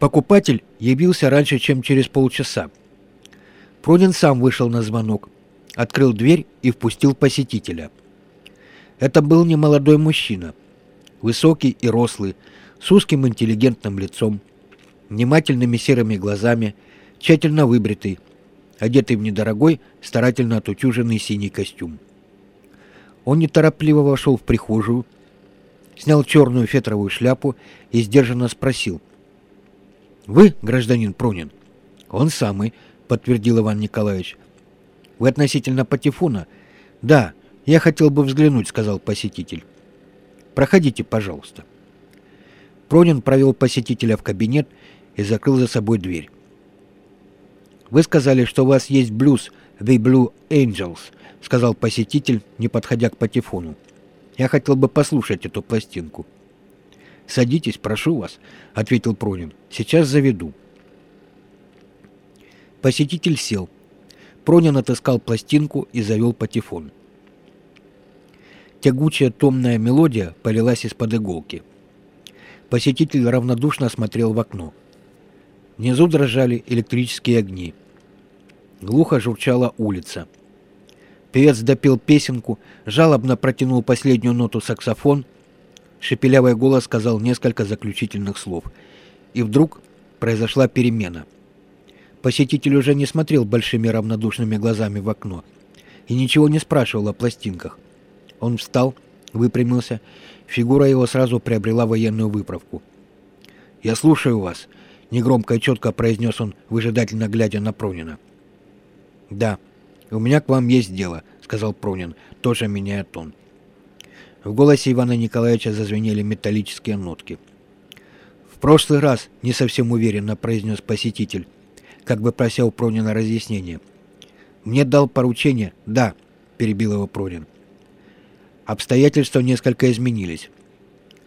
Покупатель явился раньше, чем через полчаса. Пронин сам вышел на звонок, открыл дверь и впустил посетителя. Это был немолодой мужчина, высокий и рослый, с узким интеллигентным лицом, внимательными серыми глазами, тщательно выбритый, одетый в недорогой, старательно отутюженный синий костюм. Он неторопливо вошел в прихожую, снял черную фетровую шляпу и сдержанно спросил. «Вы, гражданин Пронин?» «Он самый», — подтвердил Иван Николаевич. «Вы относительно патефона?» «Да, я хотел бы взглянуть», — сказал посетитель. «Проходите, пожалуйста». Пронин провел посетителя в кабинет и закрыл за собой дверь. «Вы сказали, что у вас есть блюз «The Blue Angels», — сказал посетитель, не подходя к патефону. «Я хотел бы послушать эту пластинку». «Садитесь, прошу вас», — ответил Пронин. «Сейчас заведу». Посетитель сел. Пронин отыскал пластинку и завел патефон. Тягучая томная мелодия полилась из-под иголки. Посетитель равнодушно смотрел в окно. Внизу дрожали электрические огни. Глухо журчала улица. Певец допел песенку, жалобно протянул последнюю ноту саксофон. Шепелявый голос сказал несколько заключительных слов. И вдруг произошла перемена. Посетитель уже не смотрел большими равнодушными глазами в окно и ничего не спрашивал о пластинках. Он встал, выпрямился, фигура его сразу приобрела военную выправку. «Я слушаю вас», Негромко и четко произнес он, выжидательно глядя на Пронина. «Да, у меня к вам есть дело», — сказал Пронин, тоже меняя тон. В голосе Ивана Николаевича зазвенели металлические нотки. «В прошлый раз не совсем уверенно», — произнес посетитель, как бы прося у Пронина разъяснение. «Мне дал поручение...» «Да», — перебил его Пронин. «Обстоятельства несколько изменились».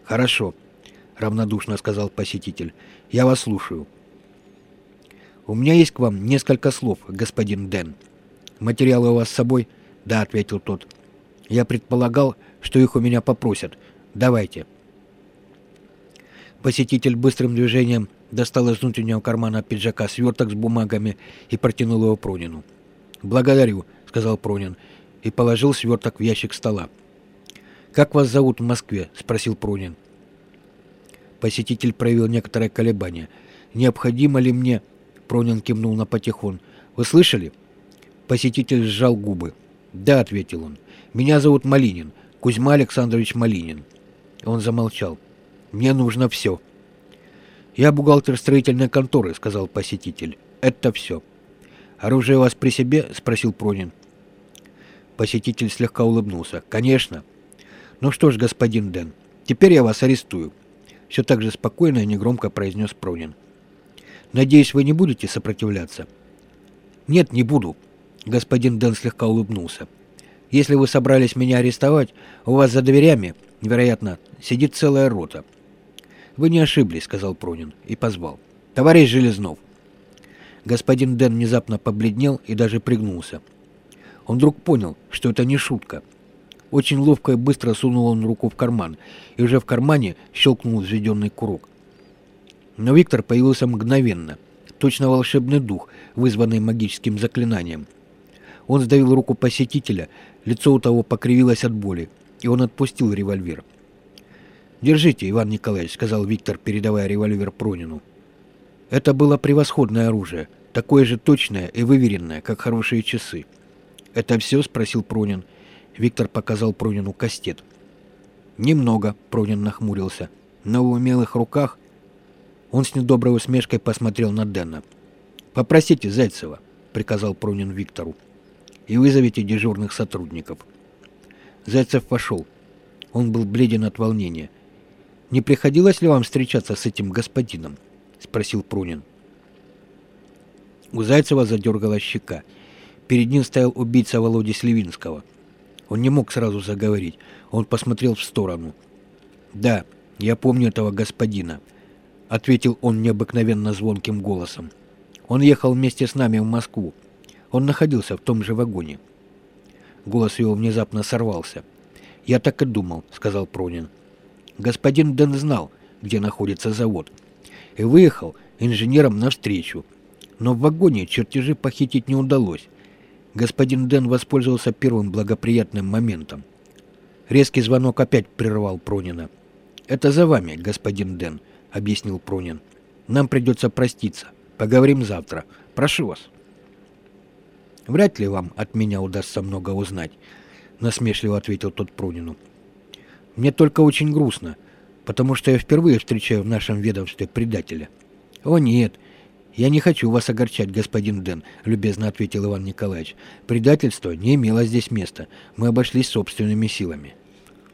«Хорошо», — равнодушно сказал посетитель. Я вас слушаю. У меня есть к вам несколько слов, господин Дэн. Материалы у вас с собой? Да, ответил тот. Я предполагал, что их у меня попросят. Давайте. Посетитель быстрым движением достал из внутреннего кармана пиджака сверток с бумагами и протянул его Пронину. «Благодарю», — сказал Пронин, и положил сверток в ящик стола. «Как вас зовут в Москве?» — спросил Пронин. Посетитель проявил некоторое колебание. «Необходимо ли мне...» Пронин кивнул на патефон. «Вы слышали?» Посетитель сжал губы. «Да», — ответил он. «Меня зовут Малинин. Кузьма Александрович Малинин». Он замолчал. «Мне нужно все». «Я бухгалтер строительной конторы», — сказал посетитель. «Это все». «Оружие у вас при себе?» — спросил Пронин. Посетитель слегка улыбнулся. «Конечно». «Ну что ж, господин Дэн, теперь я вас арестую все так же спокойно и негромко произнес Пронин. «Надеюсь, вы не будете сопротивляться?» «Нет, не буду», — господин Дэн слегка улыбнулся. «Если вы собрались меня арестовать, у вас за дверями, вероятно, сидит целая рота». «Вы не ошиблись», — сказал Пронин и позвал. «Товарищ Железнов». Господин Дэн внезапно побледнел и даже пригнулся. Он вдруг понял, что это не шутка — очень ловко и быстро сунул он руку в карман, и уже в кармане щелкнул взведенный курок. Но Виктор появился мгновенно. Точно волшебный дух, вызванный магическим заклинанием. Он сдавил руку посетителя, лицо у того покривилось от боли, и он отпустил револьвер. «Держите, Иван Николаевич», — сказал Виктор, передавая револьвер Пронину. Это было превосходное оружие, такое же точное и выверенное, как хорошие часы. «Это все?» — спросил Пронин. Виктор показал Пронину кастет. «Немного», — Пронин нахмурился. «Но в умелых руках...» Он с недоброй усмешкой посмотрел на Дэна. «Попросите Зайцева», — приказал Пронин Виктору. «И вызовите дежурных сотрудников». Зайцев пошел. Он был бледен от волнения. «Не приходилось ли вам встречаться с этим господином?» — спросил Прунин. У Зайцева задергала щека. Перед ним стоял убийца Володи Сливинского — он не мог сразу заговорить. Он посмотрел в сторону. «Да, я помню этого господина», — ответил он необыкновенно звонким голосом. «Он ехал вместе с нами в Москву. Он находился в том же вагоне». Голос его внезапно сорвался. «Я так и думал», — сказал Пронин. «Господин Дэн знал, где находится завод, и выехал инженерам навстречу. Но в вагоне чертежи похитить не удалось. Господин Дэн воспользовался первым благоприятным моментом. Резкий звонок опять прервал Пронина. «Это за вами, господин Дэн», — объяснил Пронин. «Нам придется проститься. Поговорим завтра. Прошу вас». «Вряд ли вам от меня удастся много узнать», — насмешливо ответил тот Пронину. «Мне только очень грустно, потому что я впервые встречаю в нашем ведомстве предателя». «О нет, я не хочу вас огорчать, господин Дэн», — любезно ответил Иван Николаевич. «Предательство не имело здесь места. Мы обошлись собственными силами».